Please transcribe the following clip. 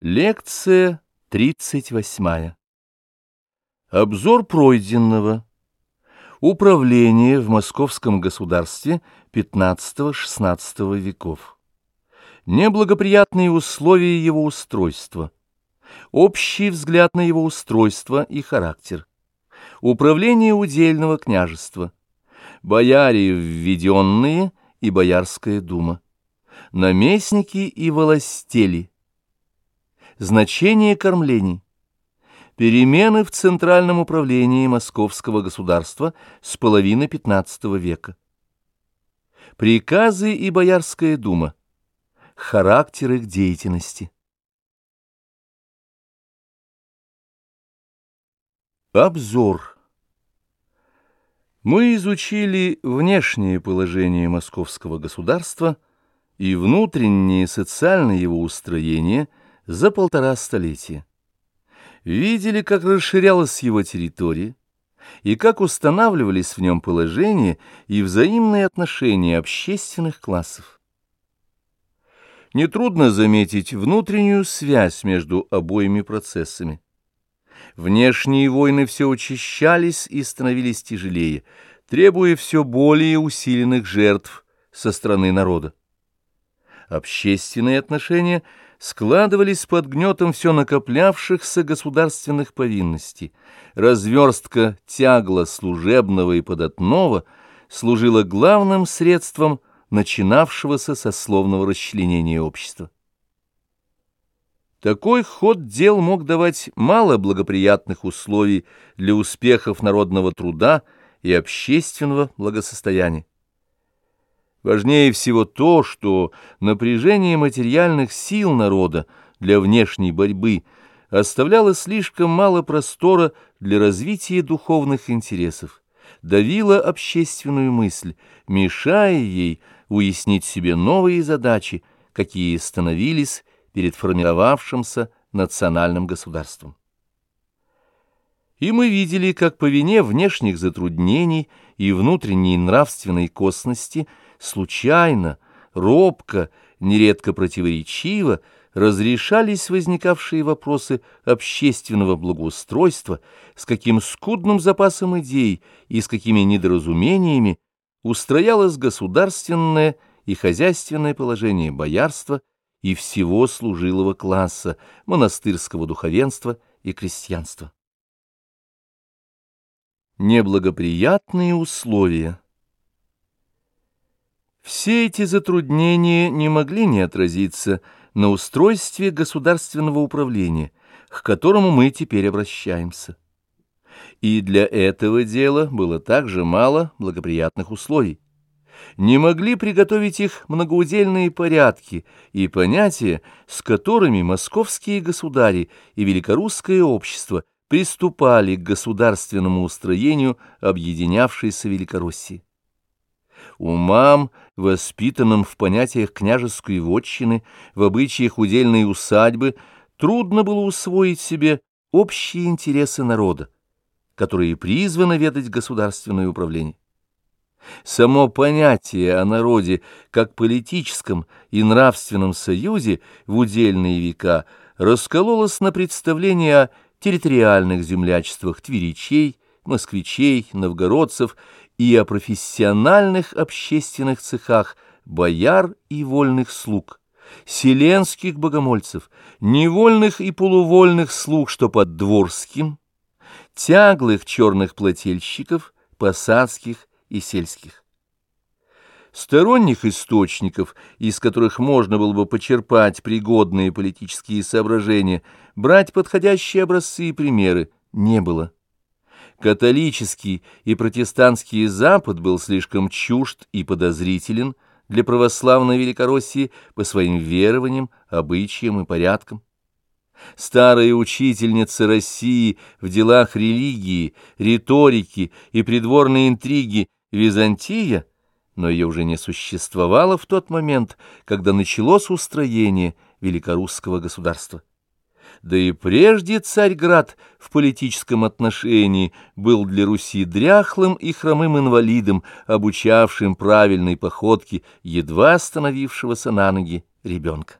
Лекция 38. Обзор пройденного. Управление в московском государстве XV-XVI веков. Неблагоприятные условия его устройства. Общий взгляд на его устройство и характер. Управление удельного княжества. Бояре введенные и Боярская дума. Наместники и волостели Значение кормлений. Перемены в Центральном управлении Московского государства с половины XV века. Приказы и Боярская дума. Характер их деятельности. Обзор. Мы изучили внешнее положение московского государства и внутреннее социальное его устроение – за полтора столетия. Видели, как расширялась его территория, и как устанавливались в нем положения и взаимные отношения общественных классов. Нетрудно заметить внутреннюю связь между обоими процессами. Внешние войны все учащались и становились тяжелее, требуя все более усиленных жертв со стороны народа. Общественные отношения – складывались под гнетом все накоплявшихся государственных повинностей. Разверстка тягла служебного и податного служила главным средством начинавшегося сословного расчленения общества. Такой ход дел мог давать мало благоприятных условий для успехов народного труда и общественного благосостояния. Важнее всего то, что напряжение материальных сил народа для внешней борьбы оставляло слишком мало простора для развития духовных интересов, давило общественную мысль, мешая ей уяснить себе новые задачи, какие становились перед формировавшимся национальным государством. И мы видели, как по вине внешних затруднений и внутренней нравственной косности – случайно, робко, нередко противоречиво разрешались возникавшие вопросы общественного благоустройства, с каким скудным запасом идей и с какими недоразумениями устроялось государственное и хозяйственное положение боярства и всего служилого класса, монастырского духовенства и крестьянства. Неблагоприятные условия все эти затруднения не могли не отразиться на устройстве государственного управления, к которому мы теперь обращаемся. И для этого дела было также мало благоприятных условий. Не могли приготовить их многоудельные порядки и понятия, с которыми московские государи и великорусское общество приступали к государственному устроению объединявшейся Великороссии. Умам, воспитанным в понятиях княжеской вотчины, в обычаях удельной усадьбы, трудно было усвоить себе общие интересы народа, которые призваны ведать государственное управление. Само понятие о народе как политическом и нравственном союзе в удельные века раскололось на представление о территориальных землячествах тверичей, москвичей, новгородцев и о профессиональных общественных цехах бояр и вольных слуг, селенских богомольцев, невольных и полувольных слуг, что под дворским, тяглых черных плательщиков, посадских и сельских. Сторонних источников, из которых можно было бы почерпать пригодные политические соображения, брать подходящие образцы и примеры, не было католический и протестантский Запад был слишком чужд и подозрителен для православной Великороссии по своим верованиям, обычаям и порядкам. Старая учительница России в делах религии, риторики и придворной интриги Византия, но ее уже не существовало в тот момент, когда началось устроение великорусского государства да и прежде Царьград в политическом отношении был для Руси дряхлым и хромым инвалидом, обучавшим правильной походке едва становившегося на ноги ребенка.